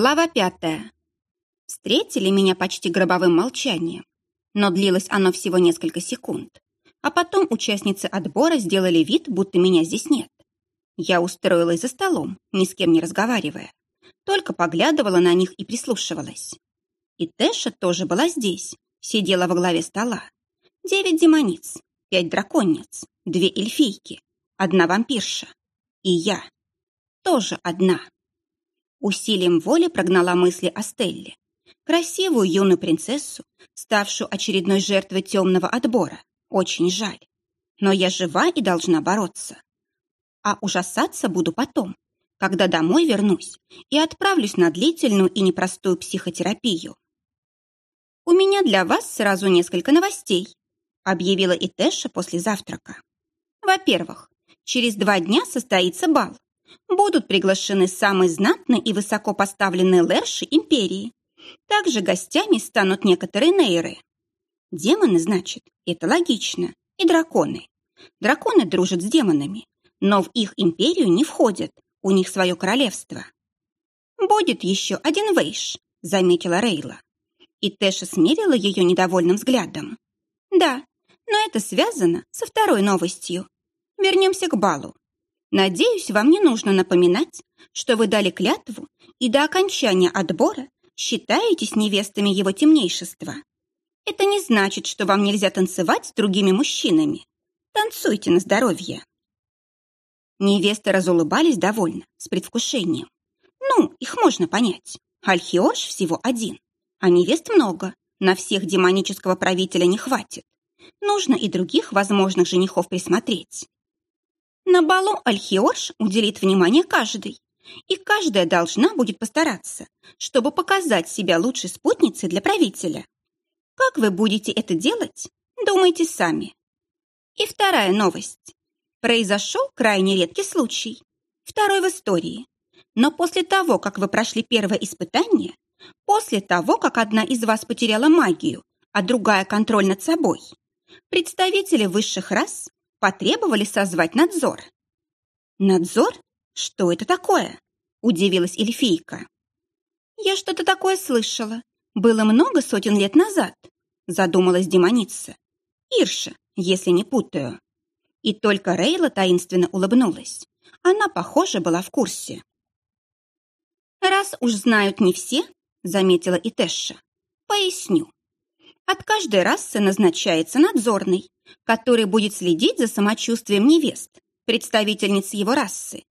Глава пятая. Встретили меня почти гробовым молчанием, но длилось оно всего несколько секунд. А потом участницы отбора сделали вид, будто меня здесь нет. Я устроилась за столом, ни с кем не разговаривая. Только поглядывала на них и прислушивалась. И Тэша тоже была здесь, сидела во главе стола. Девять демониц, пять драконниц, две эльфийки, одна вампирша. И я. Тоже одна. Усилием воли прогнала мысли о Стелле. Красивую юную принцессу, ставшую очередной жертвой темного отбора. Очень жаль. Но я жива и должна бороться. А ужасаться буду потом, когда домой вернусь и отправлюсь на длительную и непростую психотерапию. «У меня для вас сразу несколько новостей», объявила Итэша после завтрака. «Во-первых, через два дня состоится бал, будут приглашены самые знатные и высоко поставленные лерши империи. Также гостями станут некоторые нейры. Демоны, значит, это логично, и драконы. Драконы дружат с демонами, но в их империю не входят, у них свое королевство. «Будет еще один вейш», — заметила Рейла. И Тэша смерила ее недовольным взглядом. «Да, но это связано со второй новостью. Вернемся к балу. Надеюсь, вам не нужно напоминать, что вы дали клятву и до окончания отбора считаетесь невестами его темнейшества. Это не значит, что вам нельзя танцевать с другими мужчинами. Танцуйте на здоровье. Невесты разулыбались довольно, с предвкушением. Ну, их можно понять. Альхиорж всего один, а невест много. На всех демонического правителя не хватит. Нужно и других возможных женихов присмотреть. На балу Альхиорш уделит внимание каждой, и каждая должна будет постараться, чтобы показать себя лучшей спутницей для правителя. Как вы будете это делать, думайте сами. И вторая новость. Произошел крайне редкий случай. Второй в истории. Но после того, как вы прошли первое испытание, после того, как одна из вас потеряла магию, а другая контроль над собой, представители высших рас потребовали созвать надзор. «Надзор? Что это такое?» – удивилась эльфийка. «Я что-то такое слышала. Было много сотен лет назад», – задумалась демоница. «Ирша, если не путаю». И только Рейла таинственно улыбнулась. Она, похоже, была в курсе. «Раз уж знают не все», — заметила и Тэша, — «поясню. От каждой расы назначается надзорный, который будет следить за самочувствием невест, представительниц его расы.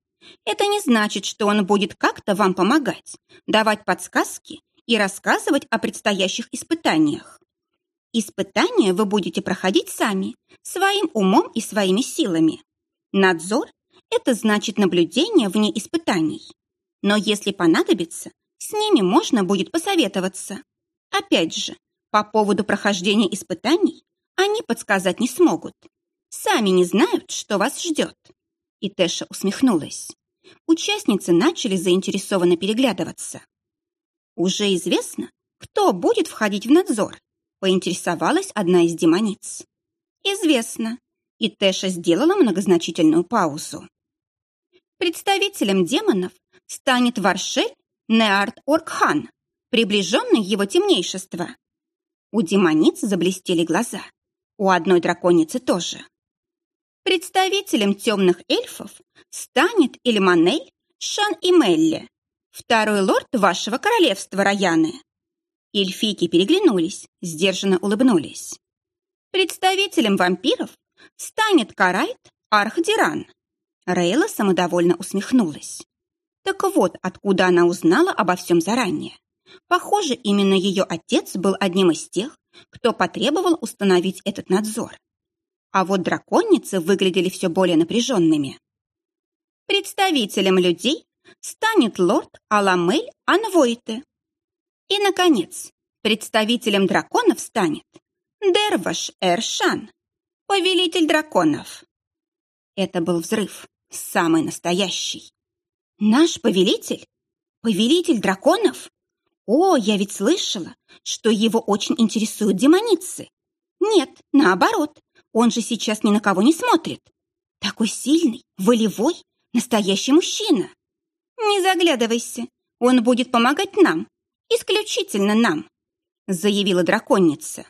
Это не значит, что он будет как-то вам помогать, давать подсказки и рассказывать о предстоящих испытаниях. Испытания вы будете проходить сами, своим умом и своими силами. Надзор – это значит наблюдение вне испытаний. Но если понадобится, с ними можно будет посоветоваться. Опять же, по поводу прохождения испытаний они подсказать не смогут. Сами не знают, что вас ждет. И Тэша усмехнулась. Участницы начали заинтересованно переглядываться. Уже известно, кто будет входить в надзор, поинтересовалась одна из демониц. Известно. И Тэша сделала многозначительную паузу. Представителем демонов станет Варшель Неарт Оркхан, приближенный его темнейшества. У демониц заблестели глаза. У одной драконицы тоже. Представителем темных эльфов станет Эльманель Шан и Мелли, второй лорд вашего королевства Раяны. Эльфийки переглянулись, сдержанно улыбнулись. Представителем вампиров станет Карайт Архдиран. Рейла самодовольно усмехнулась. Так вот, откуда она узнала обо всем заранее. Похоже, именно ее отец был одним из тех, кто потребовал установить этот надзор. А вот драконицы выглядели все более напряженными. Представителем людей станет лорд Аламель Анвойте. И, наконец, представителем драконов станет Дерваш Эршан, повелитель драконов. Это был взрыв, самый настоящий. Наш повелитель? Повелитель драконов? О, я ведь слышала, что его очень интересуют демоницы. Нет, наоборот, он же сейчас ни на кого не смотрит. Такой сильный, волевой, настоящий мужчина. Не заглядывайся, Он будет помогать нам, исключительно нам, заявила драконица.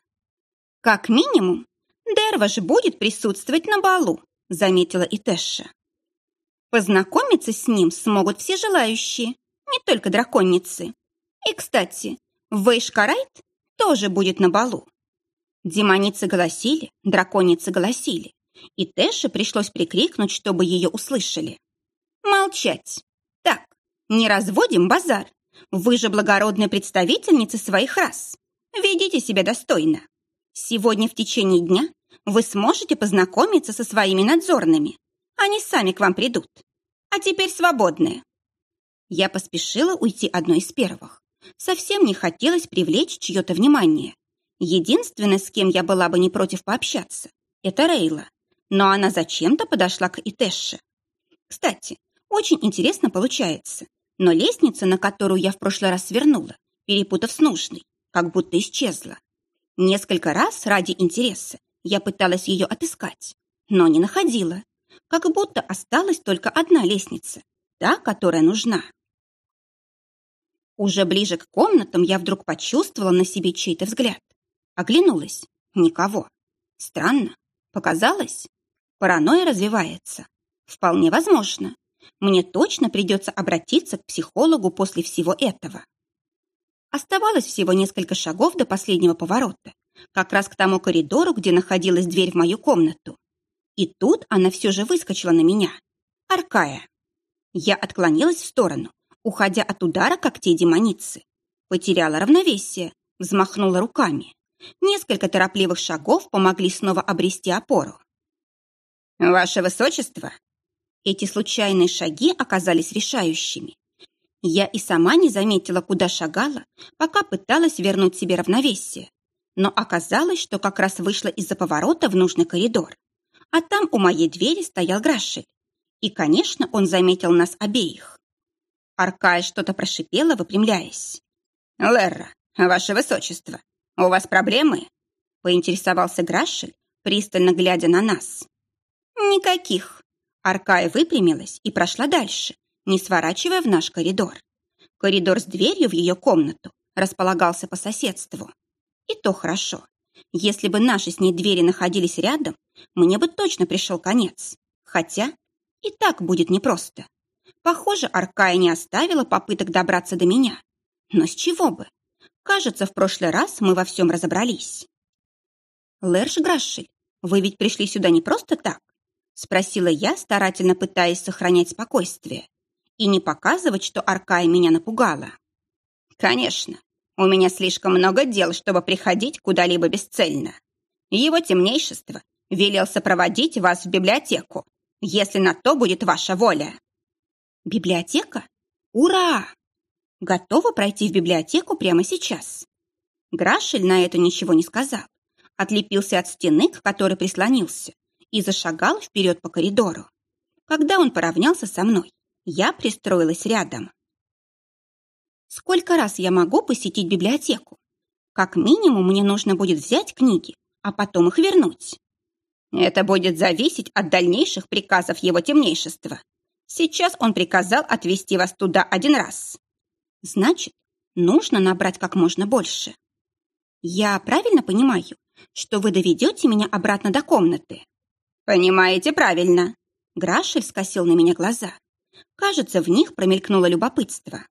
Как минимум, Дерваш будет присутствовать на балу, заметила Итэша. Познакомиться с ним смогут все желающие, не только драконицы. И, кстати, Вейшкарайт тоже будет на балу. Демоницы голосили, драконицы голосили, и Тэше пришлось прикрикнуть, чтобы ее услышали. «Молчать! Так, не разводим базар. Вы же благородные представительницы своих рас. Ведите себя достойно. Сегодня в течение дня вы сможете познакомиться со своими надзорными. Они сами к вам придут. А теперь свободные». Я поспешила уйти одной из первых. Совсем не хотелось привлечь чье-то внимание. Единственное, с кем я была бы не против пообщаться, это Рейла. Но она зачем-то подошла к Итэше. Кстати, очень интересно получается. Но лестница, на которую я в прошлый раз свернула, перепутав с нужной, как будто исчезла. Несколько раз ради интереса я пыталась ее отыскать, но не находила. Как будто осталась только одна лестница, та, которая нужна. Уже ближе к комнатам я вдруг почувствовала на себе чей-то взгляд. Оглянулась. Никого. Странно. Показалось? Паранойя развивается. Вполне возможно. Мне точно придется обратиться к психологу после всего этого. Оставалось всего несколько шагов до последнего поворота, как раз к тому коридору, где находилась дверь в мою комнату. И тут она все же выскочила на меня. Аркая. Я отклонилась в сторону, уходя от удара когтей демоницы. Потеряла равновесие, взмахнула руками. Несколько торопливых шагов помогли снова обрести опору. «Ваше высочество!» Эти случайные шаги оказались решающими. Я и сама не заметила, куда шагала, пока пыталась вернуть себе равновесие. Но оказалось, что как раз вышла из-за поворота в нужный коридор. А там у моей двери стоял Грашель. И, конечно, он заметил нас обеих. Аркая что-то прошипела, выпрямляясь. «Лерра, ваше высочество, у вас проблемы?» поинтересовался Грашель, пристально глядя на нас. «Никаких». Аркая выпрямилась и прошла дальше, не сворачивая в наш коридор. Коридор с дверью в ее комнату располагался по соседству. И то хорошо. Если бы наши с ней двери находились рядом, мне бы точно пришел конец. Хотя и так будет непросто. Похоже, Аркая не оставила попыток добраться до меня. Но с чего бы? Кажется, в прошлый раз мы во всем разобрались. Лерш Грашель, вы ведь пришли сюда не просто так? Спросила я, старательно пытаясь сохранять спокойствие и не показывать, что Аркая меня напугала. Конечно, у меня слишком много дел, чтобы приходить куда-либо бесцельно. Его темнейшество велел сопроводить вас в библиотеку, если на то будет ваша воля. Библиотека? Ура! Готова пройти в библиотеку прямо сейчас. Грашель на это ничего не сказал. Отлепился от стены, к которой прислонился, и зашагал вперед по коридору. Когда он поравнялся со мной, я пристроилась рядом. Сколько раз я могу посетить библиотеку? Как минимум мне нужно будет взять книги, а потом их вернуть. Это будет зависеть от дальнейших приказов его темнейшества. Сейчас он приказал отвезти вас туда один раз. Значит, нужно набрать как можно больше. Я правильно понимаю, что вы доведете меня обратно до комнаты? «Понимаете правильно». Грашель скосил на меня глаза. Кажется, в них промелькнуло любопытство.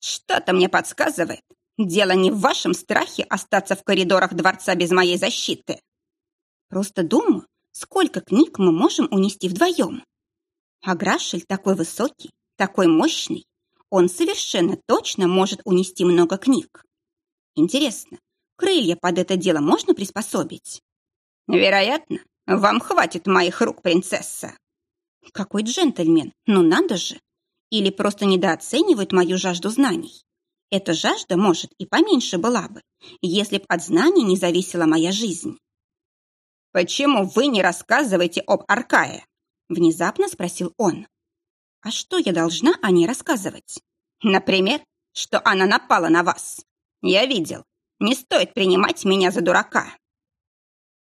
«Что-то мне подсказывает. Дело не в вашем страхе остаться в коридорах дворца без моей защиты. Просто думаю, сколько книг мы можем унести вдвоем. А Грашель такой высокий, такой мощный. Он совершенно точно может унести много книг. Интересно, крылья под это дело можно приспособить? Вероятно, вам хватит моих рук, принцесса. Какой джентльмен, ну надо же. Или просто недооценивает мою жажду знаний. Эта жажда, может, и поменьше была бы, если б от знаний не зависела моя жизнь. «Почему вы не рассказываете об Аркае?» Внезапно спросил он. «А что я должна о ней рассказывать?» «Например, что она напала на вас. Я видел. Не стоит принимать меня за дурака».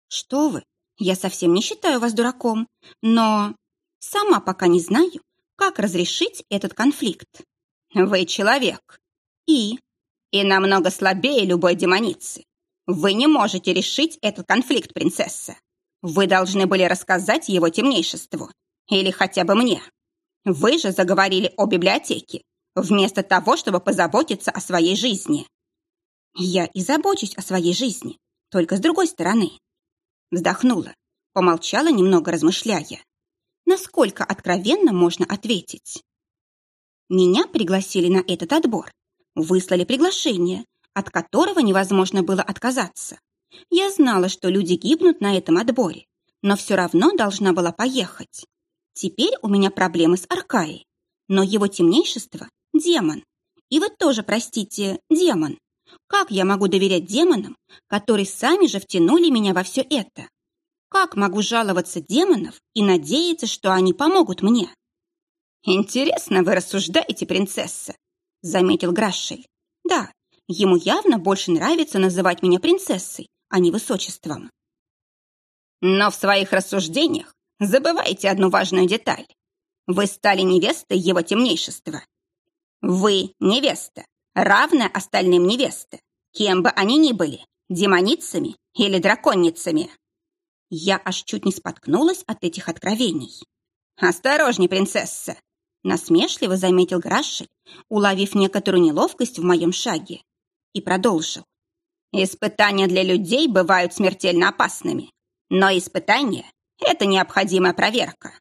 «Что вы? Я совсем не считаю вас дураком, но сама пока не знаю, как разрешить этот конфликт. Вы человек. И? И намного слабее любой демоницы. Вы не можете решить этот конфликт, принцесса. Вы должны были рассказать его темнейшеству. Или хотя бы мне. Вы же заговорили о библиотеке, вместо того, чтобы позаботиться о своей жизни. Я и забочусь о своей жизни, только с другой стороны. Вздохнула, помолчала немного, размышляя. Насколько откровенно можно ответить? Меня пригласили на этот отбор, выслали приглашение, от которого невозможно было отказаться. Я знала, что люди гибнут на этом отборе, но все равно должна была поехать. Теперь у меня проблемы с Аркаей, но его темнейшество – демон. И вы тоже, простите, демон. Как я могу доверять демонам, которые сами же втянули меня во все это? Как могу жаловаться демонов и надеяться, что они помогут мне? «Интересно вы рассуждаете, принцесса», — заметил Грашель. «Да, ему явно больше нравится называть меня принцессой, а не высочеством». «Но в своих рассуждениях забываете одну важную деталь. Вы стали невестой его темнейшества. Вы невеста, равная остальным невесты, кем бы они ни были, демоницами или драконницами». Я аж чуть не споткнулась от этих откровений. «Осторожней, принцесса!» Насмешливо заметил Грашель, уловив некоторую неловкость в моем шаге, и продолжил. «Испытания для людей бывают смертельно опасными, но испытания — это необходимая проверка.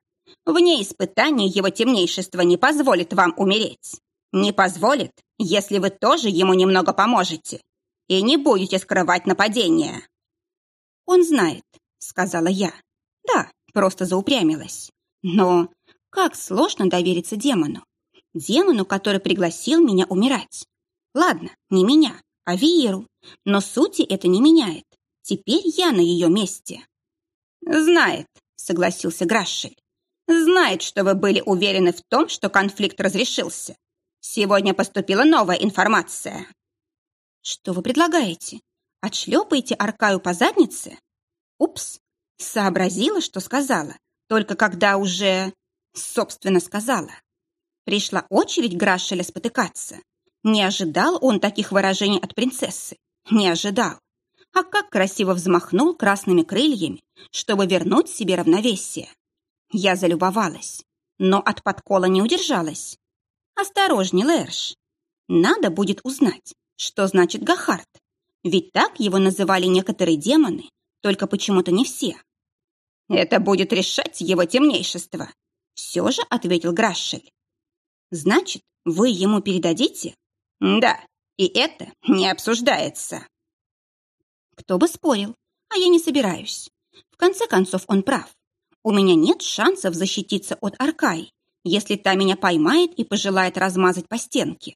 Вне испытаний его темнейшество не позволит вам умереть. Не позволит, если вы тоже ему немного поможете и не будете скрывать нападение». «Он знает», — сказала я. «Да, просто заупрямилась. Но как сложно довериться демону. Демону, который пригласил меня умирать. Ладно, не меня, а Виеру. Но сути это не меняет. Теперь я на ее месте. Знает, согласился Грашель. Знает, что вы были уверены в том, что конфликт разрешился. Сегодня поступила новая информация. Что вы предлагаете? Отшлепаете Аркаю по заднице? Упс, сообразила, что сказала, только когда уже собственно, сказала. Пришла очередь Грашеля спотыкаться. Не ожидал он таких выражений от принцессы. Не ожидал. А как красиво взмахнул красными крыльями, чтобы вернуть себе равновесие. Я залюбовалась, но от подкола не удержалась. Осторожней, Лэрш. Надо будет узнать, что значит Гахард. Ведь так его называли некоторые демоны, только почему-то не все. Это будет решать его темнейшество, все же ответил Грашель. Значит, вы ему передадите? Да, и это не обсуждается. Кто бы спорил, а я не собираюсь. В конце концов, он прав. У меня нет шансов защититься от Аркаи, если та меня поймает и пожелает размазать по стенке.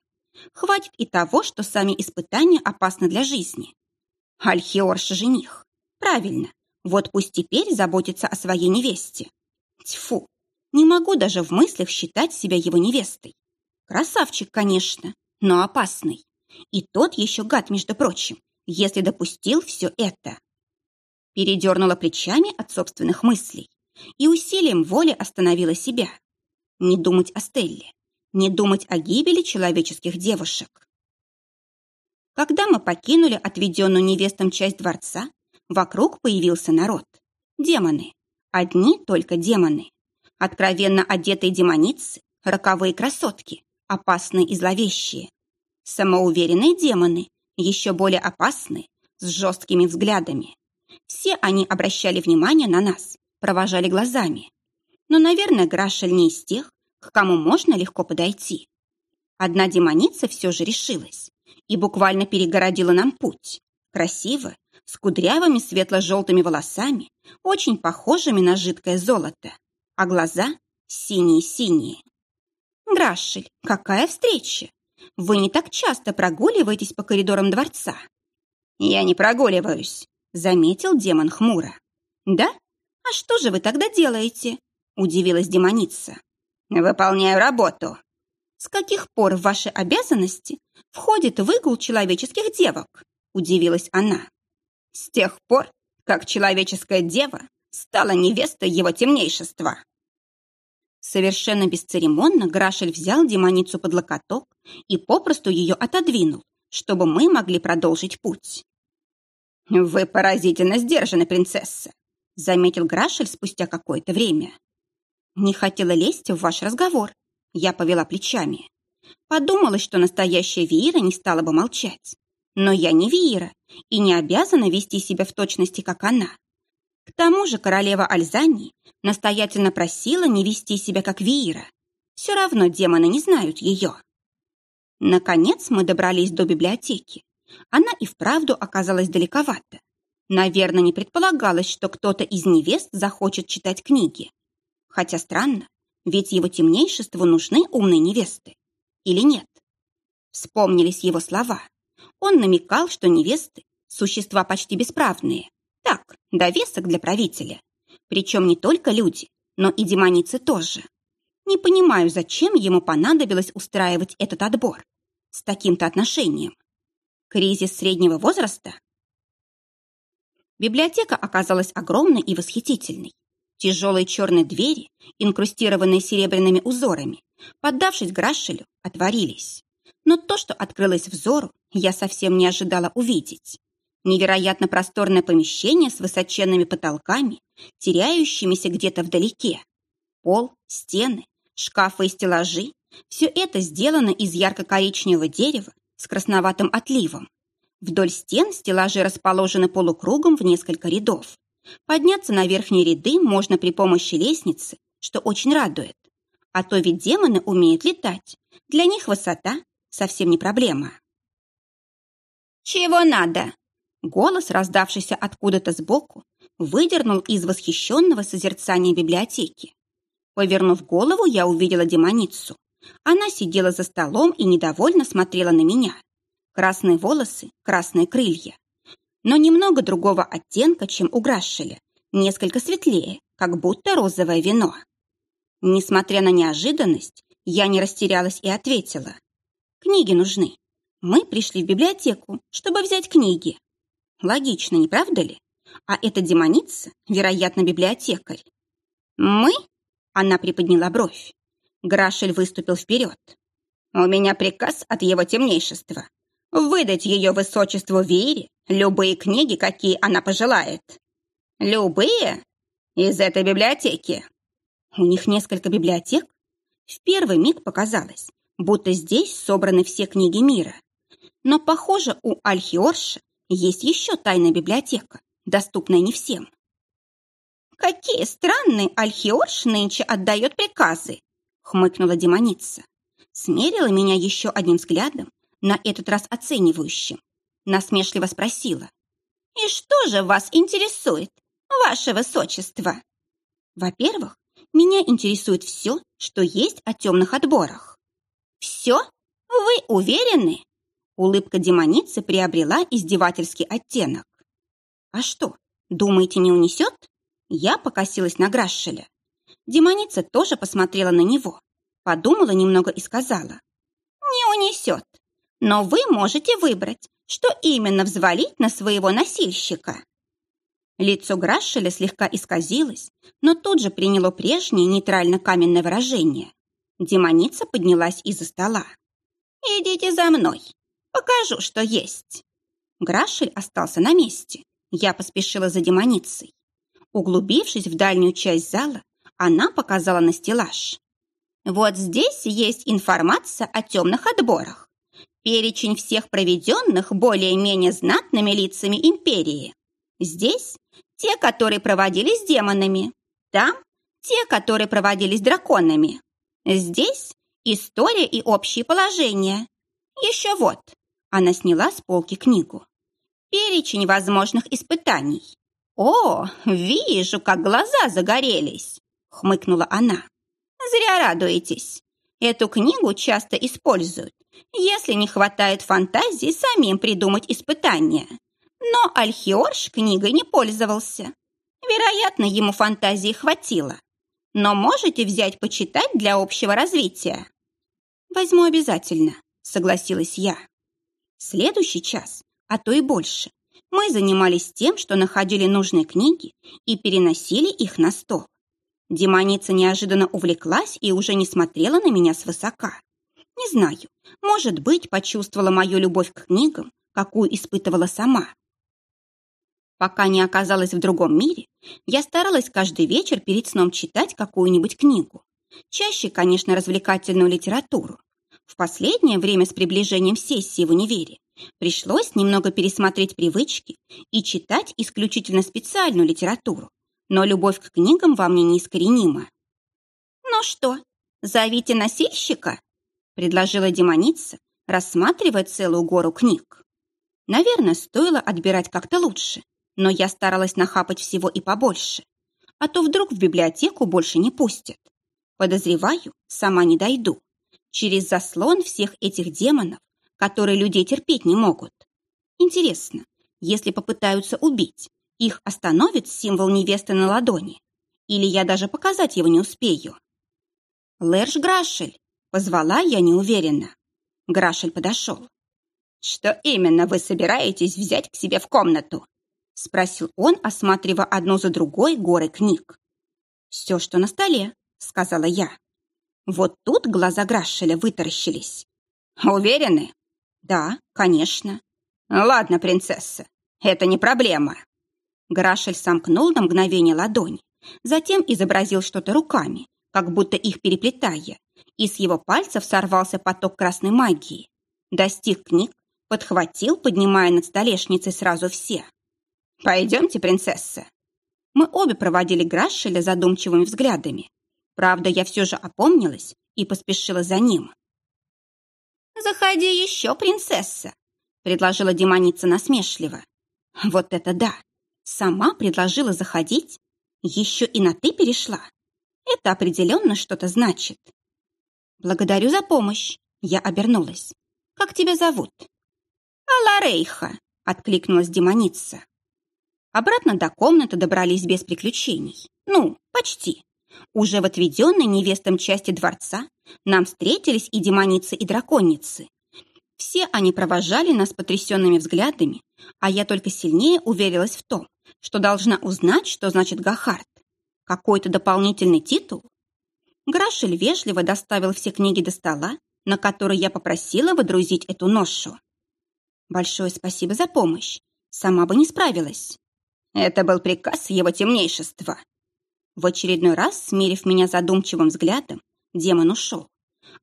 Хватит и того, что сами испытания опасны для жизни. Альхиорш жених. Правильно. Вот пусть теперь заботится о своей невесте. Тьфу, не могу даже в мыслях считать себя его невестой. Красавчик, конечно, но опасный. И тот еще гад, между прочим, если допустил все это. Передернула плечами от собственных мыслей и усилием воли остановила себя. Не думать о Стелле, не думать о гибели человеческих девушек. Когда мы покинули отведенную невестам часть дворца, вокруг появился народ. Демоны. Одни только демоны. Откровенно одетые демоницы, роковые красотки, опасные и зловещие. Самоуверенные демоны, еще более опасные, с жесткими взглядами. Все они обращали внимание на нас, провожали глазами. Но, наверное, Грашель не из тех, к кому можно легко подойти. Одна демоница все же решилась и буквально перегородила нам путь. Красиво, с кудрявыми светло-желтыми волосами, очень похожими на жидкое золото а глаза синие-синие. Грашель, какая встреча! Вы не так часто прогуливаетесь по коридорам дворца. Я не прогуливаюсь, заметил демон хмуро. Да? А что же вы тогда делаете? Удивилась демоница. Выполняю работу. С каких пор в ваши обязанности входит выгул человеческих девок? Удивилась она. С тех пор, как человеческая дева стала невестой его темнейшества. Совершенно бесцеремонно Грашель взял демоницу под локоток и попросту ее отодвинул, чтобы мы могли продолжить путь. «Вы поразительно сдержаны, принцесса», — заметил Грашель спустя какое-то время. «Не хотела лезть в ваш разговор», — я повела плечами. Подумала, что настоящая Виира не стала бы молчать. Но я не Виира и не обязана вести себя в точности, как она. К тому же королева Альзани настоятельно просила не вести себя как Виира. Все равно демоны не знают ее. Наконец мы добрались до библиотеки. Она и вправду оказалась далековато. Наверное, не предполагалось, что кто-то из невест захочет читать книги. Хотя странно, ведь его темнейшеству нужны умные невесты. Или нет? Вспомнились его слова. Он намекал, что невесты – существа почти бесправные. Так, довесок для правителя. Причем не только люди, но и демоницы тоже. Не понимаю, зачем ему понадобилось устраивать этот отбор. С таким-то отношением. Кризис среднего возраста? Библиотека оказалась огромной и восхитительной. Тяжелые черные двери, инкрустированные серебряными узорами, поддавшись Грашелю, отворились. Но то, что открылось взору, я совсем не ожидала увидеть. Невероятно просторное помещение с высоченными потолками, теряющимися где-то вдалеке. Пол, стены, шкафы и стеллажи – все это сделано из ярко-коричневого дерева с красноватым отливом. Вдоль стен стеллажи расположены полукругом в несколько рядов. Подняться на верхние ряды можно при помощи лестницы, что очень радует. А то ведь демоны умеют летать. Для них высота совсем не проблема. «Чего надо?» Голос, раздавшийся откуда-то сбоку, выдернул из восхищенного созерцания библиотеки. Повернув голову, я увидела демоницу. Она сидела за столом и недовольно смотрела на меня. Красные волосы, красные крылья. Но немного другого оттенка, чем у Грашеля. Несколько светлее, как будто розовое вино. Несмотря на неожиданность, я не растерялась и ответила. Книги нужны. Мы пришли в библиотеку, чтобы взять книги. Логично, не правда ли? А эта демоница, вероятно, библиотекарь. Мы? Она приподняла бровь. Грашель выступил вперед. У меня приказ от его темнейшества. Выдать ее высочеству Вире любые книги, какие она пожелает. Любые? Из этой библиотеки. У них несколько библиотек? В первый миг показалось, будто здесь собраны все книги мира. Но, похоже, у Альхиорша есть еще тайная библиотека, доступная не всем. «Какие странные Альхиорш нынче отдает приказы!» хмыкнула демоница. Смерила меня еще одним взглядом, на этот раз оценивающим. Насмешливо спросила. «И что же вас интересует, ваше высочество?» «Во-первых, меня интересует все, что есть о темных отборах». «Все? Вы уверены?» Улыбка демоницы приобрела издевательский оттенок. «А что, думаете, не унесет?» Я покосилась на Грашеля. Демоница тоже посмотрела на него, подумала немного и сказала. «Не унесет, но вы можете выбрать, что именно взвалить на своего носильщика». Лицо Грашеля слегка исказилось, но тут же приняло прежнее нейтрально-каменное выражение. Демоница поднялась из-за стола. «Идите за мной, Покажу, что есть. Грашель остался на месте. Я поспешила за демоницей. Углубившись в дальнюю часть зала, она показала на стеллаж. Вот здесь есть информация о темных отборах. Перечень всех проведенных более-менее знатными лицами империи. Здесь те, которые проводились демонами. Там те, которые проводились драконами. Здесь история и общие положения. Еще вот, она сняла с полки книгу. «Перечень возможных испытаний». «О, вижу, как глаза загорелись!» — хмыкнула она. «Зря радуетесь. Эту книгу часто используют, если не хватает фантазии самим придумать испытания. Но Альхиорш книгой не пользовался. Вероятно, ему фантазии хватило. Но можете взять почитать для общего развития?» «Возьму обязательно», — согласилась я. Следующий час, а то и больше, мы занимались тем, что находили нужные книги и переносили их на стол. Демоница неожиданно увлеклась и уже не смотрела на меня свысока. Не знаю, может быть, почувствовала мою любовь к книгам, какую испытывала сама. Пока не оказалась в другом мире, я старалась каждый вечер перед сном читать какую-нибудь книгу. Чаще, конечно, развлекательную литературу. В последнее время с приближением сессии в универе пришлось немного пересмотреть привычки и читать исключительно специальную литературу, но любовь к книгам во мне неискоренима. «Ну что, зовите носильщика?» — предложила демоница, рассматривая целую гору книг. Наверное, стоило отбирать как-то лучше, но я старалась нахапать всего и побольше, а то вдруг в библиотеку больше не пустят. Подозреваю, сама не дойду. Через заслон всех этих демонов, которые людей терпеть не могут. Интересно, если попытаются убить, их остановит символ невесты на ладони? Или я даже показать его не успею? Лерш Грашель, позвала я неуверенно. Грашель подошел. «Что именно вы собираетесь взять к себе в комнату?» — спросил он, осматривая одну за другой горы книг. «Все, что на столе», — сказала я. Вот тут глаза Грашеля вытаращились. «Уверены?» «Да, конечно». «Ладно, принцесса, это не проблема». Грашель сомкнул на мгновение ладонь, затем изобразил что-то руками, как будто их переплетая, и с его пальцев сорвался поток красной магии. Достиг книг, подхватил, поднимая над столешницей сразу все. «Пойдемте, принцесса». Мы обе проводили Грашеля задумчивыми взглядами. Правда, я все же опомнилась и поспешила за ним. «Заходи еще, принцесса», — предложила демоница насмешливо. «Вот это да! Сама предложила заходить? Еще и на «ты» перешла? Это определенно что-то значит». «Благодарю за помощь», — я обернулась. «Как тебя зовут?» «Аларейха», — откликнулась демоница. Обратно до комнаты добрались без приключений. Ну, почти. Уже в отведенной невестам части дворца нам встретились и демоницы, и драконицы. Все они провожали нас потрясенными взглядами, а я только сильнее уверилась в том, что должна узнать, что значит Гахард. Какой-то дополнительный титул? Грашель вежливо доставил все книги до стола, на который я попросила выдрузить эту ношу. Большое спасибо за помощь. Сама бы не справилась. Это был приказ его темнейшества. В очередной раз, смерив меня задумчивым взглядом, демон ушел.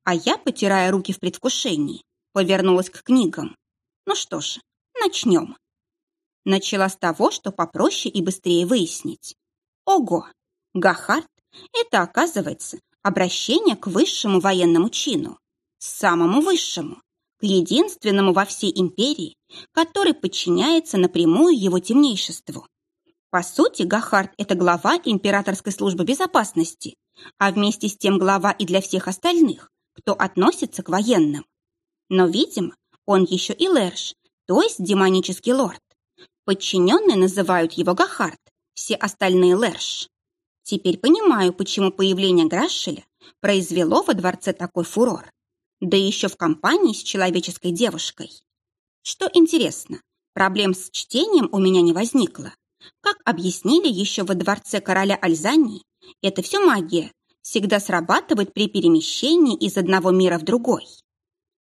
А я, потирая руки в предвкушении, повернулась к книгам. Ну что ж, начнем. Начала с того, что попроще и быстрее выяснить. Ого! Гахард — это, оказывается, обращение к высшему военному чину, самому высшему, к единственному во всей империи, который подчиняется напрямую его темнейшеству. По сути, Гахард – это глава императорской службы безопасности, а вместе с тем глава и для всех остальных, кто относится к военным. Но, видимо, он еще и Лерш, то есть демонический лорд. Подчиненные называют его Гахард, все остальные Лерш. Теперь понимаю, почему появление Грашеля произвело во дворце такой фурор. Да еще в компании с человеческой девушкой. Что интересно, проблем с чтением у меня не возникло. Как объяснили еще во дворце короля Альзании, это все магия, всегда срабатывает при перемещении из одного мира в другой.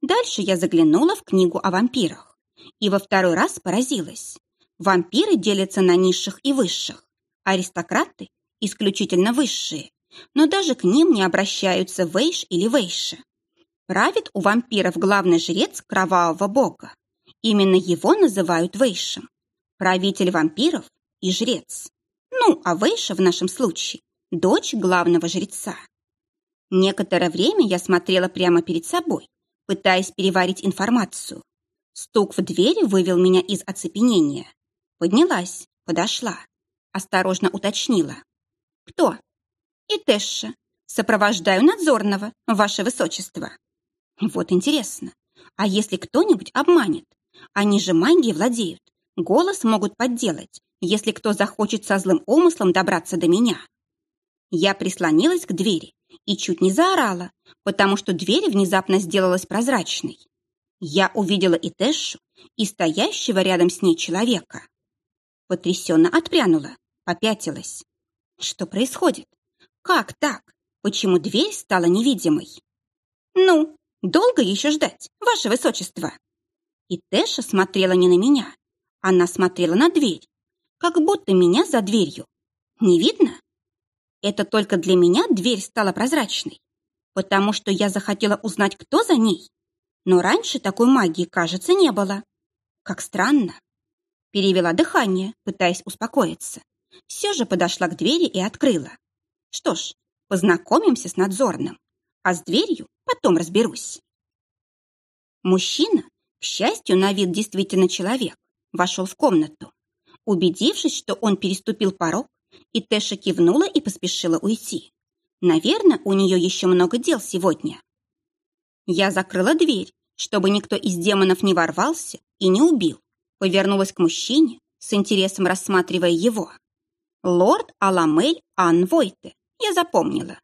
Дальше я заглянула в книгу о вампирах и во второй раз поразилась. Вампиры делятся на низших и высших, аристократы – исключительно высшие, но даже к ним не обращаются вейш или вейша. Правит у вампиров главный жрец кровавого бога. Именно его называют вейшем. Правитель вампиров и жрец. Ну, а Вейша в нашем случае – дочь главного жреца. Некоторое время я смотрела прямо перед собой, пытаясь переварить информацию. Стук в двери вывел меня из оцепенения. Поднялась, подошла. Осторожно уточнила. «Кто?» «И Тэша. Сопровождаю надзорного, ваше высочество». Вот интересно, а если кто-нибудь обманет? Они же магией владеют, голос могут подделать, если кто захочет со злым умыслом добраться до меня. Я прислонилась к двери и чуть не заорала, потому что дверь внезапно сделалась прозрачной. Я увидела и Тэшу, и стоящего рядом с ней человека. Потрясенно отпрянула, попятилась. Что происходит? Как так? Почему дверь стала невидимой? Ну, долго еще ждать, ваше высочество? И Тэша смотрела не на меня. Она смотрела на дверь, как будто меня за дверью. Не видно? Это только для меня дверь стала прозрачной, потому что я захотела узнать, кто за ней. Но раньше такой магии, кажется, не было. Как странно. Перевела дыхание, пытаясь успокоиться. Все же подошла к двери и открыла. Что ж, познакомимся с надзорным, а с дверью потом разберусь. Мужчина, к счастью, на вид действительно человек, вошел в комнату. Убедившись, что он переступил порог, и Тэша кивнула и поспешила уйти. Наверное, у нее еще много дел сегодня. Я закрыла дверь, чтобы никто из демонов не ворвался и не убил. Повернулась к мужчине, с интересом рассматривая его. Лорд Аламель Ан Войте, я запомнила.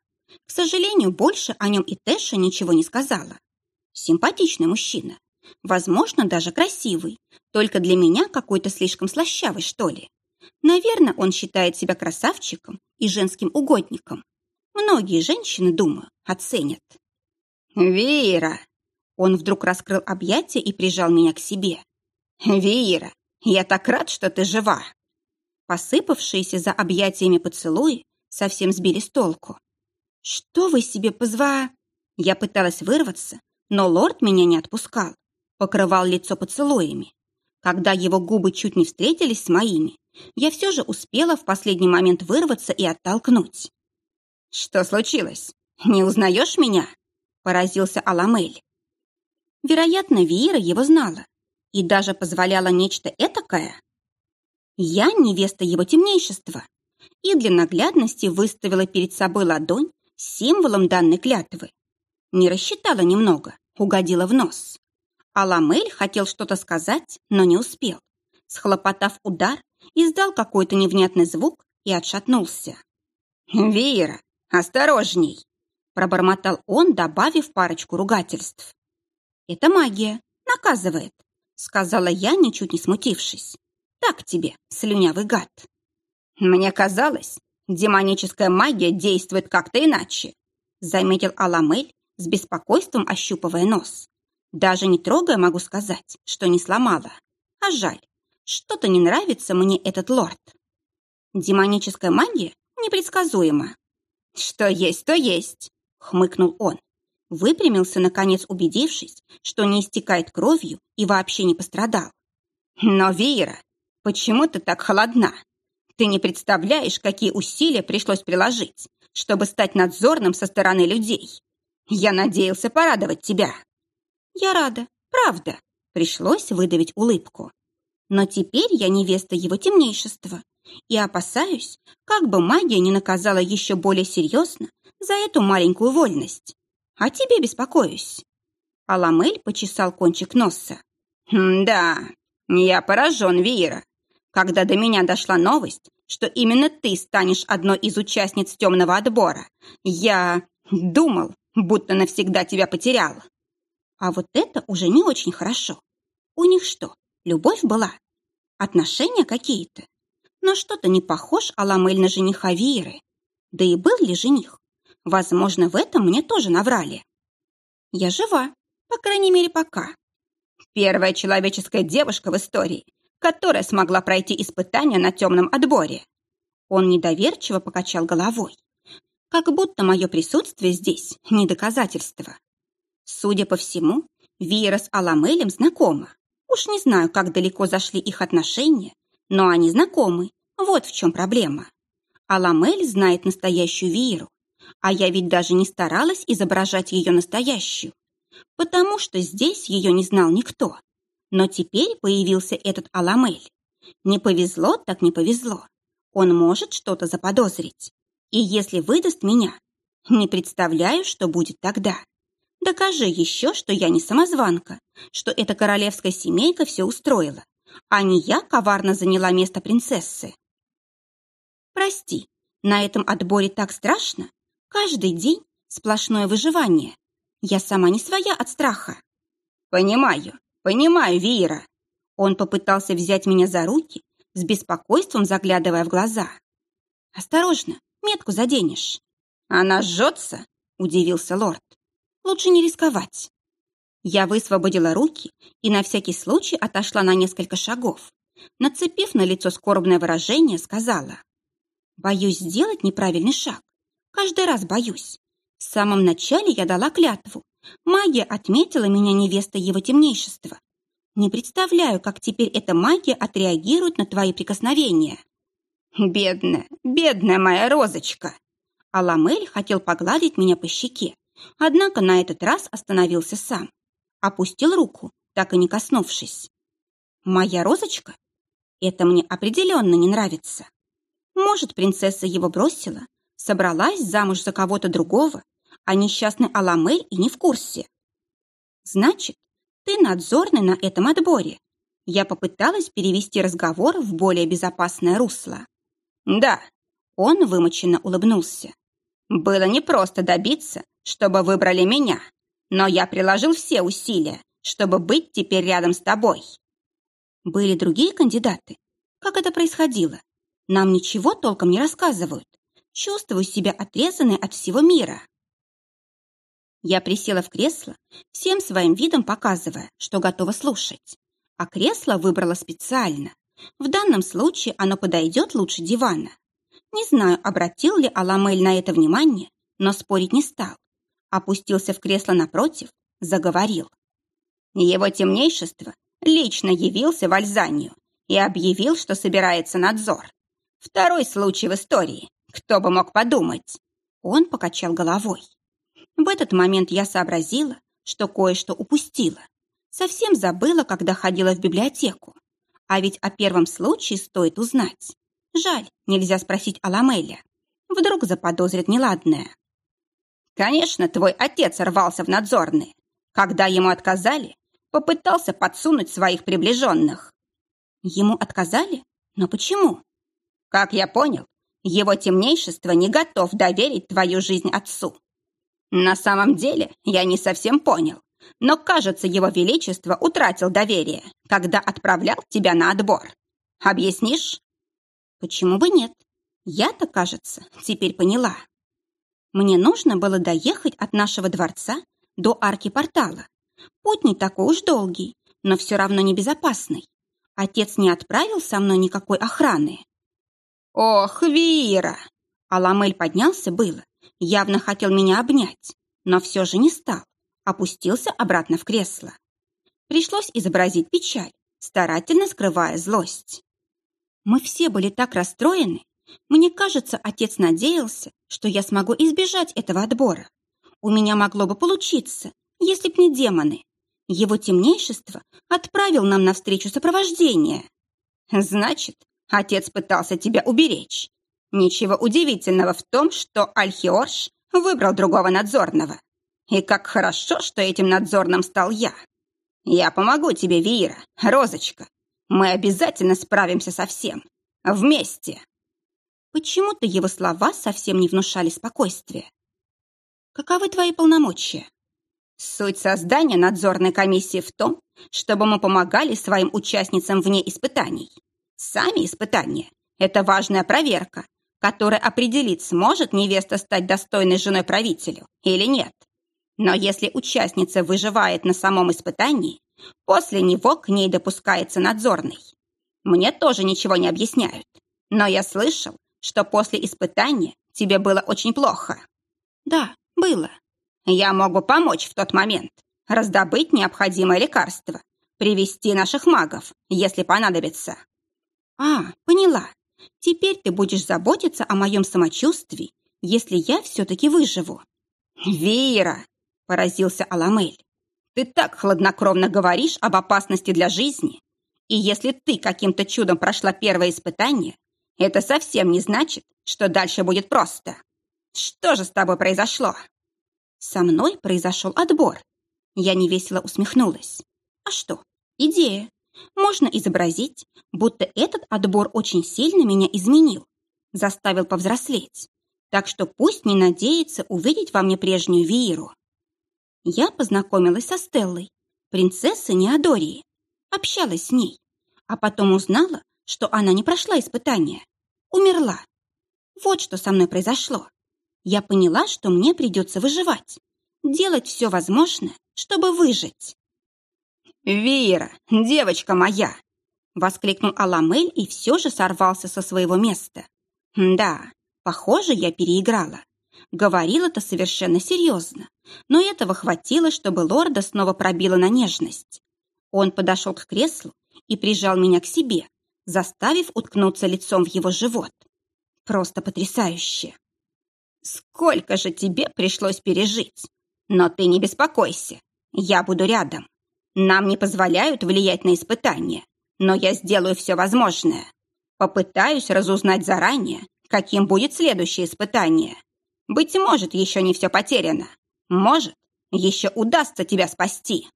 К сожалению, больше о нем и Тэша ничего не сказала. Симпатичный мужчина. Возможно, даже красивый. Только для меня какой-то слишком слащавый, что ли. Наверное, он считает себя красавчиком и женским угодником. Многие женщины, думаю, оценят. «Вера!» Он вдруг раскрыл объятия и прижал меня к себе. «Вера, я так рад, что ты жива!» Посыпавшиеся за объятиями поцелуи совсем сбили с толку. «Что вы себе позва...» Я пыталась вырваться, но лорд меня не отпускал, покрывал лицо поцелуями. Когда его губы чуть не встретились с моими, я все же успела в последний момент вырваться и оттолкнуть. «Что случилось? Не узнаешь меня?» – поразился Аламель. Вероятно, Виера его знала и даже позволяла нечто этакое. Я невеста его темнейшества и для наглядности выставила перед собой ладонь с символом данной клятвы. Не рассчитала немного, угодила в нос. Аламель хотел что-то сказать, но не успел. Схлопотав удар, издал какой-то невнятный звук и отшатнулся. «Веера, осторожней!» пробормотал он, добавив парочку ругательств. «Это магия, наказывает», сказала я, ничуть не смутившись. «Так тебе, слюнявый гад». «Мне казалось, демоническая магия действует как-то иначе», заметил Аламель, с беспокойством ощупывая нос. Даже не трогая, могу сказать, что не сломала. А жаль, что-то не нравится мне этот лорд. Демоническая магия непредсказуема. Что есть, то есть, хмыкнул он. Выпрямился, наконец убедившись, что не истекает кровью и вообще не пострадал. Но, Вера, почему ты так холодна? Ты не представляешь, какие усилия пришлось приложить, чтобы стать надзорным со стороны людей. Я надеялся порадовать тебя. Я рада, правда. Пришлось выдавить улыбку. Но теперь я невеста его темнейшества и опасаюсь, как бы магия не наказала еще более серьезно за эту маленькую вольность. А тебе беспокоюсь. Аламель почесал кончик носа. «Да, я поражен, Вира. Когда до меня дошла новость, что именно ты станешь одной из участниц темного отбора, я думал, будто навсегда тебя потерял. А вот это уже не очень хорошо. У них что, Любовь была? Отношения какие-то? Но что-то не похож Аламель на жениха Виры. Да и был ли жених? Возможно, в этом мне тоже наврали. Я жива, по крайней мере, пока. Первая человеческая девушка в истории, которая смогла пройти испытания на темном отборе. Он недоверчиво покачал головой. Как будто мое присутствие здесь не доказательство. Судя по всему, Вира с Аламелем знакома. Уж не знаю, как далеко зашли их отношения, но они знакомы. Вот в чем проблема. Аламель знает настоящую Виру, а я ведь даже не старалась изображать ее настоящую, потому что здесь ее не знал никто. Но теперь появился этот Аламель. Не повезло, так не повезло. Он может что-то заподозрить. И если выдаст меня, не представляю, что будет тогда. Докажи еще, что я не самозванка, что эта королевская семейка все устроила, а не я коварно заняла место принцессы. Прости, на этом отборе так страшно. Каждый день сплошное выживание. Я сама не своя от страха. Понимаю, понимаю, Вира. Он попытался взять меня за руки, с беспокойством заглядывая в глаза. Осторожно, метку заденешь. «Она жжется?» — удивился лорд. «Лучше не рисковать». Я высвободила руки и на всякий случай отошла на несколько шагов. Нацепив на лицо скорбное выражение, сказала. «Боюсь сделать неправильный шаг. Каждый раз боюсь. В самом начале я дала клятву. Магия отметила меня невестой его темнейшества. Не представляю, как теперь эта магия отреагирует на твои прикосновения». «Бедная, бедная моя розочка!» Аламель хотел погладить меня по щеке, однако на этот раз остановился сам. Опустил руку, так и не коснувшись. «Моя розочка? Это мне определенно не нравится. Может, принцесса его бросила, собралась замуж за кого-то другого, а несчастный Аламель и не в курсе. Значит, ты надзорный на этом отборе. Я попыталась перевести разговор в более безопасное русло. Да, он вымоченно улыбнулся. Было непросто добиться, чтобы выбрали меня, но я приложил все усилия, чтобы быть теперь рядом с тобой. Были другие кандидаты? Как это происходило? Нам ничего толком не рассказывают. Чувствую себя отрезанной от всего мира. Я присела в кресло, всем своим видом показывая, что готова слушать. А кресло выбрала специально. В данном случае оно подойдет лучше дивана. Не знаю, обратил ли Аламель на это внимание, но спорить не стал. Опустился в кресло напротив, заговорил. Его темнейшество лично явился в Альзанию и объявил, что собирается надзор. Второй случай в истории. Кто бы мог подумать? Он покачал головой. В этот момент я сообразила, что кое-что упустила. Совсем забыла, когда ходила в библиотеку. А ведь о первом случае стоит узнать. Жаль, нельзя спросить о Ламеле. Вдруг заподозрит неладное. Конечно, твой отец рвался в надзорные. Когда ему отказали, попытался подсунуть своих приближенных. Ему отказали? Но почему? Как я понял, его темнейшество не готов доверить твою жизнь отцу. На самом деле, я не совсем понял, но, кажется, его величество утратил доверие, когда отправлял тебя на отбор. Объяснишь? Почему бы нет? Я-то, кажется, теперь поняла. Мне нужно было доехать от нашего дворца до арки портала. Путь не такой уж долгий, но все равно небезопасный. Отец не отправил со мной никакой охраны. «Ох, Вира!» Аламель поднялся было, явно хотел меня обнять, но все же не стал, опустился обратно в кресло. Пришлось изобразить печаль, старательно скрывая злость. Мы все были так расстроены. Мне кажется, отец надеялся, что я смогу избежать этого отбора. У меня могло бы получиться, если б не демоны. Его темнейшество отправил нам навстречу сопровождение. Значит, отец пытался тебя уберечь. Ничего удивительного в том, что Альхиорш выбрал другого надзорного. И как хорошо, что этим надзорным стал я. Я помогу тебе, Вира, Розочка. Мы обязательно справимся со всем. Вместе. Почему-то его слова совсем не внушали спокойствия. Каковы твои полномочия? Суть создания надзорной комиссии в том, чтобы мы помогали своим участницам вне испытаний. Сами испытания – это важная проверка, которая определит, сможет невеста стать достойной женой правителю или нет. Но если участница выживает на самом испытании, После него к ней допускается надзорный. Мне тоже ничего не объясняют, но я слышал, что после испытания тебе было очень плохо. Да, было. Я могу помочь в тот момент, раздобыть необходимое лекарство, привести наших магов, если понадобится. А, поняла. Теперь ты будешь заботиться о моем самочувствии, если я все-таки выживу. Вира, поразился Аламель. Ты так хладнокровно говоришь об опасности для жизни. И если ты каким-то чудом прошла первое испытание, это совсем не значит, что дальше будет просто. Что же с тобой произошло? Со мной произошел отбор. Я невесело усмехнулась. А что? Идея. Можно изобразить, будто этот отбор очень сильно меня изменил, заставил повзрослеть. Так что пусть не надеется увидеть во мне прежнюю Вииру. Я познакомилась со Стеллой, принцессой Неодории, общалась с ней, а потом узнала, что она не прошла испытания, умерла. Вот что со мной произошло. я поняла, что мне придется выживать, делать все возможное, чтобы выжить. «Вера, девочка моя!» — воскликнул Аламель и все же сорвался со своего места. «Да, похоже, я переиграла. Говорил это совершенно серьезно, но этого хватило, чтобы лорда снова пробило на нежность. Он подошел к креслу и прижал меня к себе, заставив уткнуться лицом в его живот. Просто потрясающе. Сколько же тебе пришлось пережить? Но ты не беспокойся, я буду рядом. Нам не позволяют влиять на испытания, но я сделаю все возможное. Попытаюсь разузнать заранее, каким будет следующее испытание. Быть может, еще не все потеряно. Может, еще удастся тебя спасти.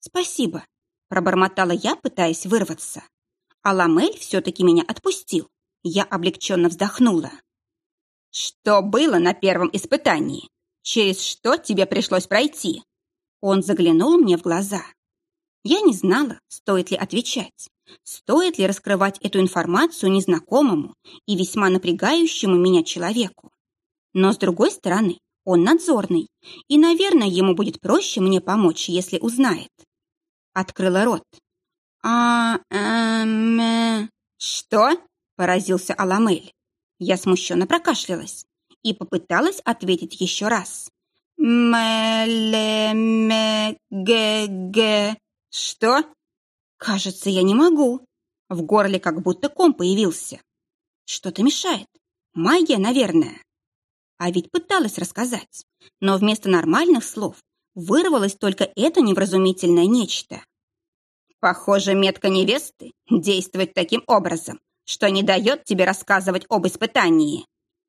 Спасибо, пробормотала я, пытаясь вырваться. А Ламель все-таки меня отпустил. Я облегченно вздохнула. Что было на первом испытании? Через что тебе пришлось пройти? Он заглянул мне в глаза. Я не знала, стоит ли отвечать, стоит ли раскрывать эту информацию незнакомому и весьма напрягающему меня человеку. Но, с другой стороны, он надзорный, и, наверное, ему будет проще мне помочь, если узнает. Открыла рот. «А... эм... Э, что?» – поразился Аламель. Я смущенно прокашлялась и попыталась ответить еще раз. «Мэле-мэ-гэ-гэ...» «Что?» «Кажется, я не могу». В горле как будто ком появился. Что-то мешает. Магия, наверное. А ведь пыталась рассказать, но вместо нормальных слов вырвалось только это невразумительное нечто. Похоже, метка невесты действует таким образом, что не дает тебе рассказывать об испытании,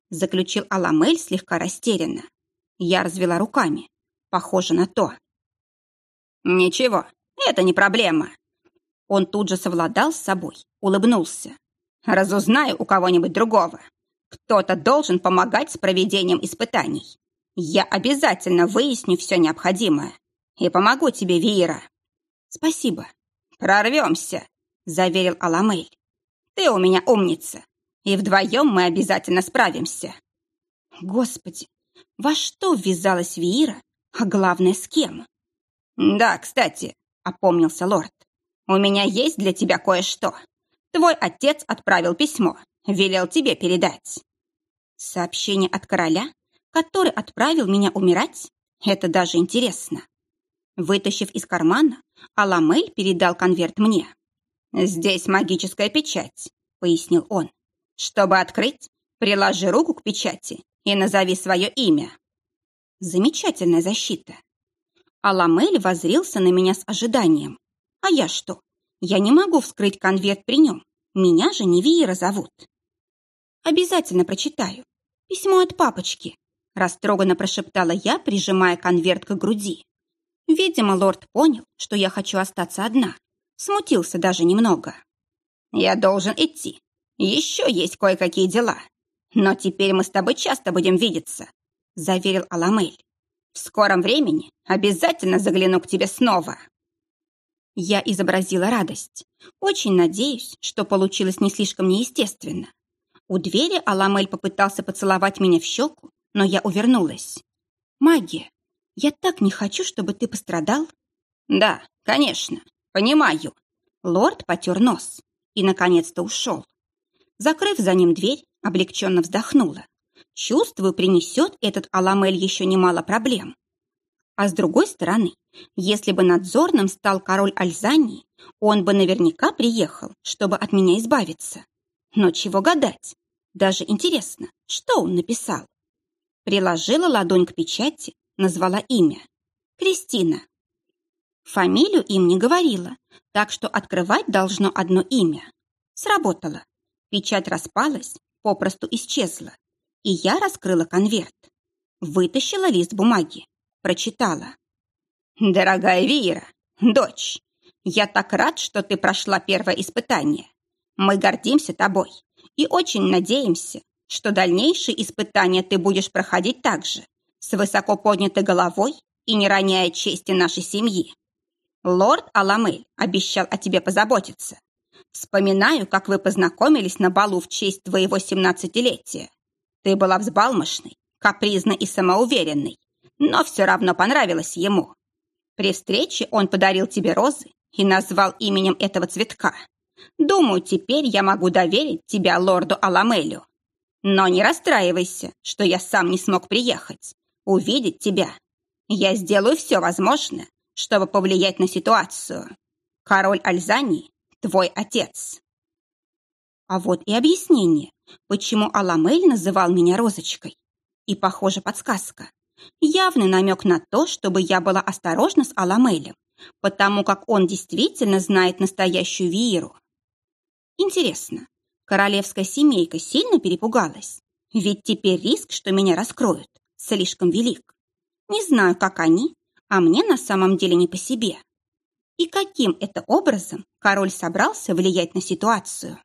заключил Аламель слегка растерянно. Я развела руками. Похоже на то. Ничего, это не проблема. Он тут же совладал с собой, улыбнулся. Разузнаю у кого-нибудь другого. Кто-то должен помогать с проведением испытаний. Я обязательно выясню все необходимое. И помогу тебе, Вира. Спасибо. Прорвемся, заверил Аламель. Ты у меня умница. И вдвоем мы обязательно справимся. Господи, во что ввязалась Вира, а главное, с кем? Да, кстати, опомнился лорд. У меня есть для тебя кое-что. Твой отец отправил письмо, велел тебе передать. Сообщение от короля, который отправил меня умирать? Это даже интересно. Вытащив из кармана, Аламель передал конверт мне. «Здесь магическая печать», — пояснил он. «Чтобы открыть, приложи руку к печати и назови свое имя». Замечательная защита. Аламель возрился на меня с ожиданием. А я что? Я не могу вскрыть конверт при нем. Меня же не Виера зовут. Обязательно прочитаю. Письмо от папочки. Растроганно прошептала я, прижимая конверт к груди. Видимо, лорд понял, что я хочу остаться одна. Смутился даже немного. «Я должен идти. Еще есть кое-какие дела. Но теперь мы с тобой часто будем видеться», — заверил Аламель. «В скором времени обязательно загляну к тебе снова». Я изобразила радость. Очень надеюсь, что получилось не слишком неестественно. У двери Аламель попытался поцеловать меня в щеку, но я увернулась. «Магия, я так не хочу, чтобы ты пострадал». «Да, конечно, понимаю». Лорд потер нос и, наконец-то, ушел. Закрыв за ним дверь, облегченно вздохнула. Чувствую, принесет этот Аламель еще немало проблем. А с другой стороны, если бы надзорным стал король Альзании, он бы наверняка приехал, чтобы от меня избавиться. Но чего гадать? Даже интересно, что он написал? Приложила ладонь к печати, назвала имя. Кристина. Фамилию им не говорила, так что открывать должно одно имя. Сработало. Печать распалась, попросту исчезла. И я раскрыла конверт. Вытащила лист бумаги. Прочитала. «Дорогая Вира, дочь, я так рад, что ты прошла первое испытание. Мы гордимся тобой и очень надеемся, что дальнейшие испытания ты будешь проходить так же, с высоко поднятой головой и не роняя чести нашей семьи. Лорд Аламель обещал о тебе позаботиться. Вспоминаю, как вы познакомились на балу в честь твоего семнадцатилетия. Ты была взбалмошной, капризный и самоуверенный, но все равно понравилась ему. При встрече он подарил тебе розы и назвал именем этого цветка. Думаю, теперь я могу доверить тебя лорду Аламелю. Но не расстраивайся, что я сам не смог приехать, увидеть тебя. Я сделаю все возможное, чтобы повлиять на ситуацию. Король Альзани – твой отец. А вот и объяснение, почему Аламель называл меня Розочкой. И, похоже, подсказка. Явный намек на то, чтобы я была осторожна с Аламелем, потому как он действительно знает настоящую Вииру. Интересно, королевская семейка сильно перепугалась? Ведь теперь риск, что меня раскроют, слишком велик. Не знаю, как они, а мне на самом деле не по себе. И каким это образом король собрался влиять на ситуацию?